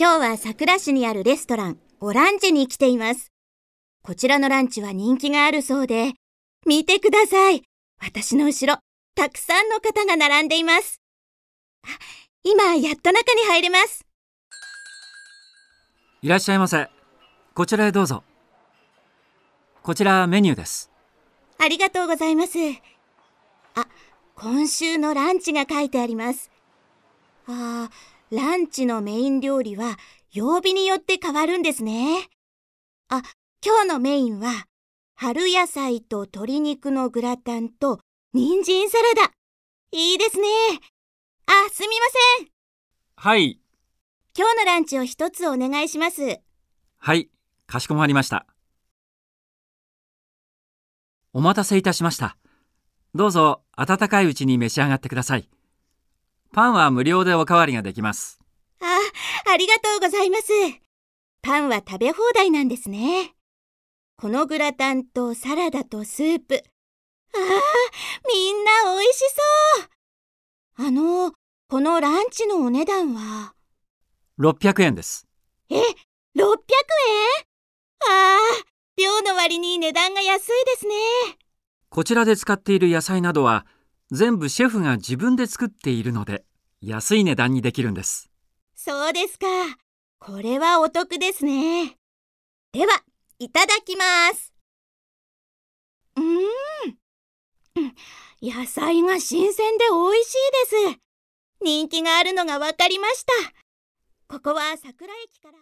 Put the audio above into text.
今日は桜市にあるレストラン、オランジェに来ています。こちらのランチは人気があるそうで、見てください。私の後ろ、たくさんの方が並んでいます。あ、今、やっと中に入れます。いらっしゃいませ。こちらへどうぞ。こちらメニューです。ありがとうございます。あ、今週のランチが書いてあります。ああ、ランチのメイン料理は曜日によって変わるんですね。あ、今日のメインは春野菜と鶏肉のグラタンと人参サラダ。いいですね。あ、すみません。はい。今日のランチを一つお願いします。はい、かしこまりました。お待たせいたしました。どうぞ温かいうちに召し上がってください。パンは無料でおかわりができます。あ、ありがとうございます。パンは食べ放題なんですね。このグラタンとサラダとスープ。ああ、みんな美味しそう。あの、このランチのお値段は ?600 円です。え、600円？ああ、量の割に値段が安いですね。こちらで使っている野菜などは全部シェフが自分で作っているので安い値段にできるんです。そうですか。これはお得ですね。ではいただきます。うん。野菜が新鮮で美味しいです。人気があるのがわかりました。ここは桜駅から。